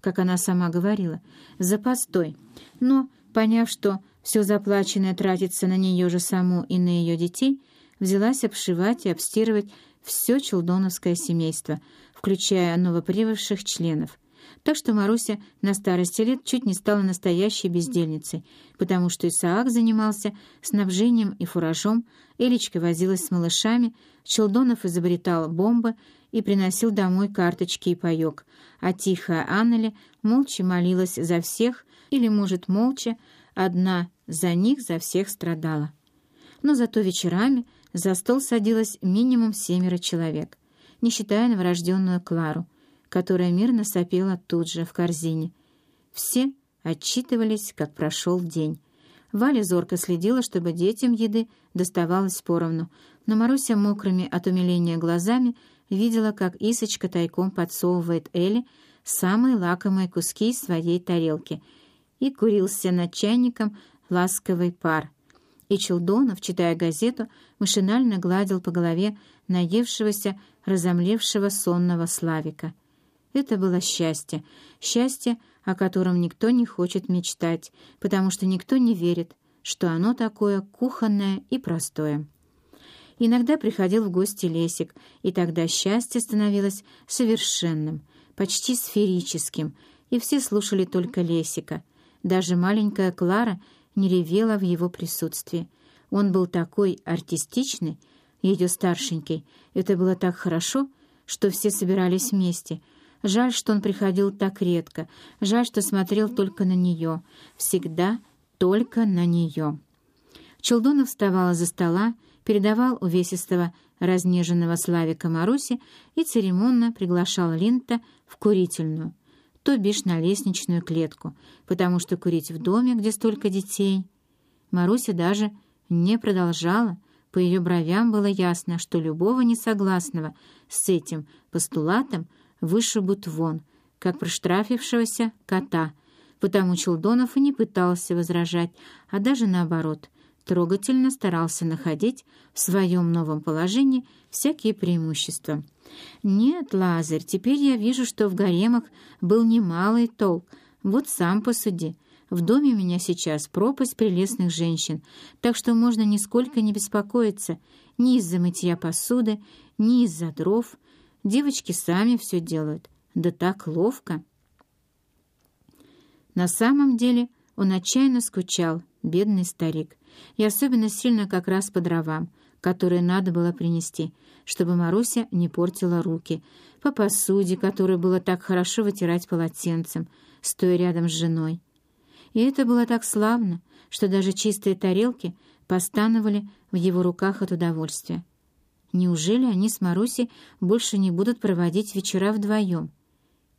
как она сама говорила, за постой, но, поняв, что все заплаченное тратится на нее же саму и на ее детей, взялась обшивать и обстирывать все челдоновское семейство, включая новоприбывших членов. Так что Маруся на старости лет чуть не стала настоящей бездельницей, потому что Исаак занимался снабжением и фуражом, Элечка возилась с малышами, Челдонов изобретал бомбы и приносил домой карточки и паёк, а тихая Аннели молча молилась за всех, или, может, молча, одна за них за всех страдала. Но зато вечерами за стол садилось минимум семеро человек, не считая новорожденную Клару, которая мирно сопела тут же, в корзине. Все отчитывались, как прошел день. Валя зорко следила, чтобы детям еды доставалось поровну, но Маруся мокрыми от умиления глазами видела, как Исочка тайком подсовывает Эле самые лакомые куски из своей тарелки и курился над чайником ласковый пар. И Челдонов, читая газету, машинально гладил по голове наевшегося, разомлевшего сонного Славика. Это было счастье, счастье, о котором никто не хочет мечтать, потому что никто не верит, что оно такое кухонное и простое. Иногда приходил в гости Лесик, и тогда счастье становилось совершенным, почти сферическим, и все слушали только Лесика. Даже маленькая Клара не ревела в его присутствии. Он был такой артистичный, ее старшенький. Это было так хорошо, что все собирались вместе. Жаль, что он приходил так редко. Жаль, что смотрел только на нее. Всегда только на нее. Челдонов вставал за стола, передавал увесистого разнеженного Славика Маруси и церемонно приглашал Линта в курительную, то бишь на лестничную клетку, потому что курить в доме, где столько детей... Маруся даже не продолжала, по ее бровям было ясно, что любого несогласного с этим постулатом вышибут вон, как проштрафившегося кота, потому Челдонов и не пытался возражать, а даже наоборот, трогательно старался находить в своем новом положении всякие преимущества. «Нет, Лазарь, теперь я вижу, что в гаремах был немалый толк. Вот сам посуди». В доме у меня сейчас пропасть прелестных женщин, так что можно нисколько не беспокоиться ни из-за мытья посуды, ни из-за дров. Девочки сами все делают. Да так ловко. На самом деле он отчаянно скучал, бедный старик, и особенно сильно как раз по дровам, которые надо было принести, чтобы Маруся не портила руки, по посуде, которую было так хорошо вытирать полотенцем, стоя рядом с женой. И это было так славно, что даже чистые тарелки постановали в его руках от удовольствия. Неужели они с Марусей больше не будут проводить вечера вдвоем?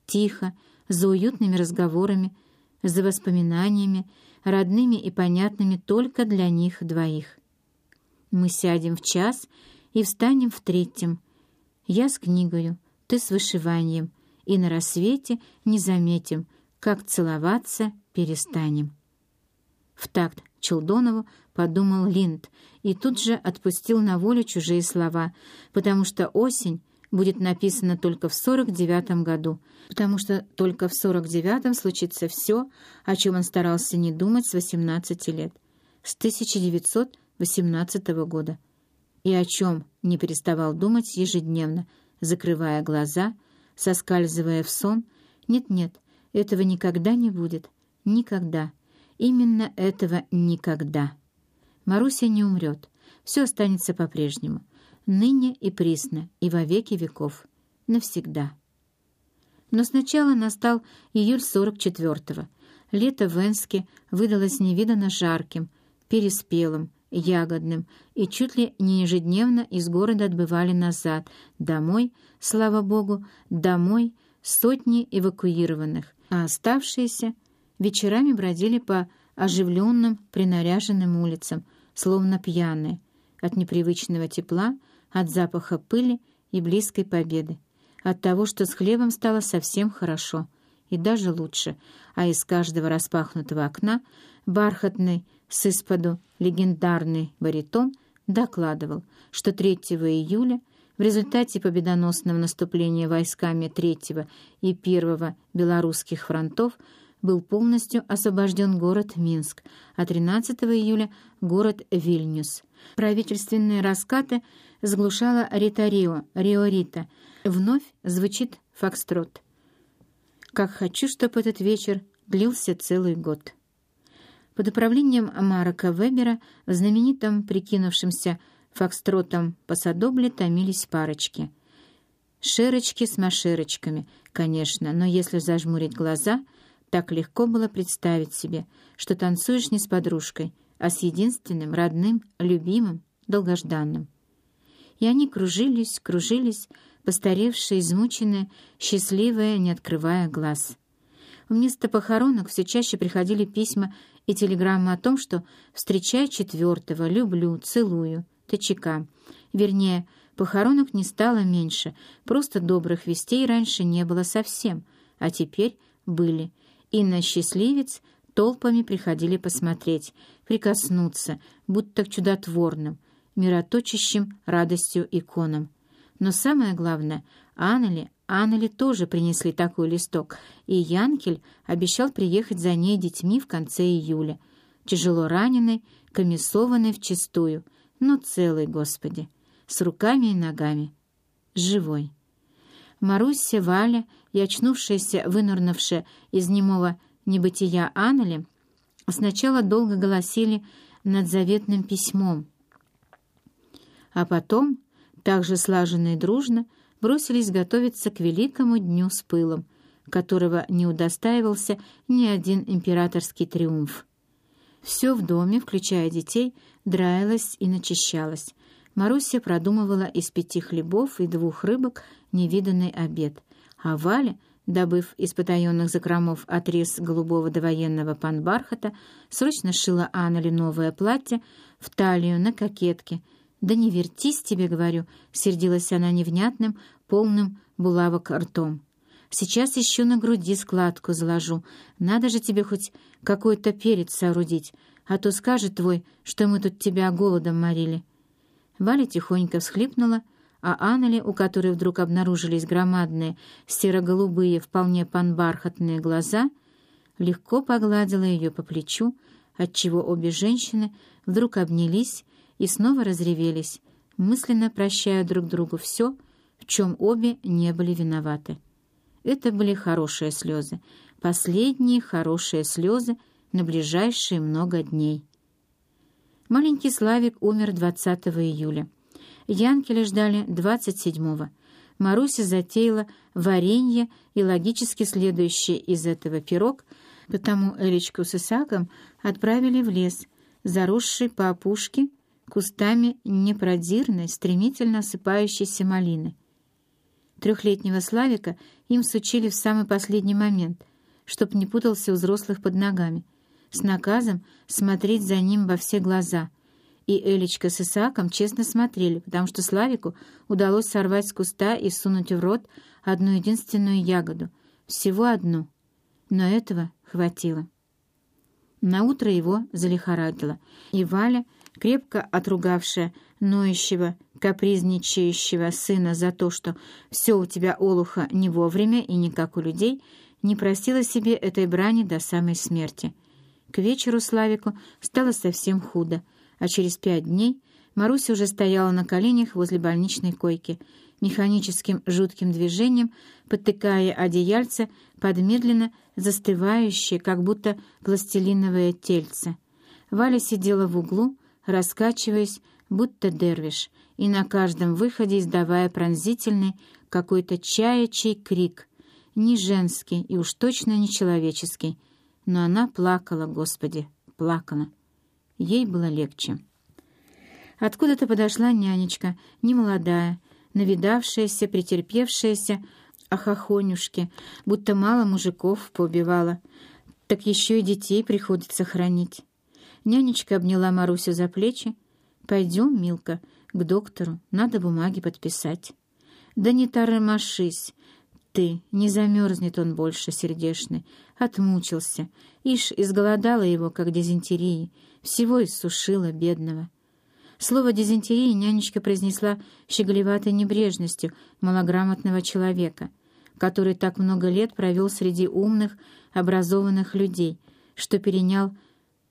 Тихо, за уютными разговорами, за воспоминаниями, родными и понятными только для них двоих. Мы сядем в час и встанем в третьем. Я с книгою, ты с вышиванием, и на рассвете не заметим, как целоваться перестанем. В такт Челдонову подумал Линд и тут же отпустил на волю чужие слова, потому что осень будет написана только в 49-м году, потому что только в 49-м случится все, о чем он старался не думать с 18 лет, с 1918 года, и о чем не переставал думать ежедневно, закрывая глаза, соскальзывая в сон. Нет-нет, этого никогда не будет. Никогда. Именно этого никогда. Маруся не умрет. Все останется по-прежнему. Ныне и присно, и во веки веков. Навсегда. Но сначала настал июль 44-го. Лето в Энске выдалось невиданно жарким, переспелым, ягодным, и чуть ли не ежедневно из города отбывали назад, домой, слава богу, домой сотни эвакуированных, а оставшиеся вечерами бродили по оживленным, принаряженным улицам, словно пьяные, от непривычного тепла, от запаха пыли и близкой победы, от того, что с хлебом стало совсем хорошо и даже лучше, а из каждого распахнутого окна бархатный с исподу легендарный баритон докладывал, что 3 июля В результате победоносного наступления войсками Третьего и Первого белорусских фронтов был полностью освобожден город Минск, а 13 июля — город Вильнюс. Правительственные раскаты заглушала Рита Рио, Рио Рита. Вновь звучит фокстрот. Как хочу, чтобы этот вечер длился целый год. Под управлением Марка Вебера в знаменитом прикинувшемся фокстротом по садобле томились парочки. Шерочки с машерочками, конечно, но если зажмурить глаза, так легко было представить себе, что танцуешь не с подружкой, а с единственным, родным, любимым, долгожданным. И они кружились, кружились, постаревшие, измученные, счастливые, не открывая глаз. Вместо похоронок все чаще приходили письма и телеграммы о том, что «встречай четвертого, люблю, целую», ТЧК. Вернее, похоронок не стало меньше, просто добрых вестей раньше не было совсем, а теперь были. И на счастливец толпами приходили посмотреть, прикоснуться, будто к чудотворным, мироточащим радостью иконам. Но самое главное, Аннели, Аннели тоже принесли такой листок, и Янкель обещал приехать за ней детьми в конце июля, тяжело раненый, комиссованный вчистую, но целый, Господи, с руками и ногами, живой. Маруся, Валя и очнувшаяся, вынурнувшая из немого небытия Аннели сначала долго голосили над заветным письмом, а потом, также слаженно и дружно, бросились готовиться к великому дню с пылом, которого не удостаивался ни один императорский триумф. Все в доме, включая детей, драилось и начищалось. Маруся продумывала из пяти хлебов и двух рыбок невиданный обед, а Валя, добыв из потаенных закромов отрез голубого довоенного панбархата, срочно шила Аннели новое платье в талию на кокетке. «Да не вертись тебе, говорю», — сердилась она невнятным, полным булавок ртом. «Сейчас еще на груди складку заложу. Надо же тебе хоть какой-то перец соорудить, а то скажет твой, что мы тут тебя голодом морили». Валя тихонько всхлипнула, а Аннели, у которой вдруг обнаружились громадные серо-голубые, вполне панбархатные глаза, легко погладила ее по плечу, отчего обе женщины вдруг обнялись и снова разревелись, мысленно прощая друг другу все, в чем обе не были виноваты. Это были хорошие слезы, последние хорошие слезы на ближайшие много дней. Маленький Славик умер 20 июля. Янкеля ждали 27-го. Маруся затеяла варенье и логически следующий из этого пирог, потому Элечку с Исаком отправили в лес, заросший по опушке кустами непродирной, стремительно осыпающейся малины. Трехлетнего Славика им сучили в самый последний момент, чтоб не путался у взрослых под ногами, с наказом смотреть за ним во все глаза — и Элечка с Исааком честно смотрели, потому что Славику удалось сорвать с куста и сунуть в рот одну единственную ягоду, всего одну. Но этого хватило. Наутро его залихорадило, и Валя, крепко отругавшая ноющего, капризничающего сына за то, что все у тебя, Олуха, не вовремя и не как у людей, не простила себе этой брани до самой смерти. К вечеру Славику стало совсем худо, а через пять дней Маруся уже стояла на коленях возле больничной койки, механическим жутким движением подтыкая одеяльце под медленно застывающее, как будто пластилиновое тельце. Валя сидела в углу, раскачиваясь, будто дервиш, и на каждом выходе издавая пронзительный какой-то чаячий крик, не женский и уж точно не человеческий. Но она плакала, Господи, плакала. Ей было легче. Откуда-то подошла нянечка, немолодая, навидавшаяся, претерпевшаяся, ахахонюшки, будто мало мужиков поубивала. Так еще и детей приходится хранить. Нянечка обняла Марусю за плечи. «Пойдем, Милка, к доктору, надо бумаги подписать». «Да не тормошись, ты, не замерзнет он больше, сердешный, отмучился, ишь, изголодала его, как дизентерии, всего иссушила бедного. Слово «дизентерия» нянечка произнесла щеголеватой небрежностью малограмотного человека, который так много лет провел среди умных, образованных людей, что перенял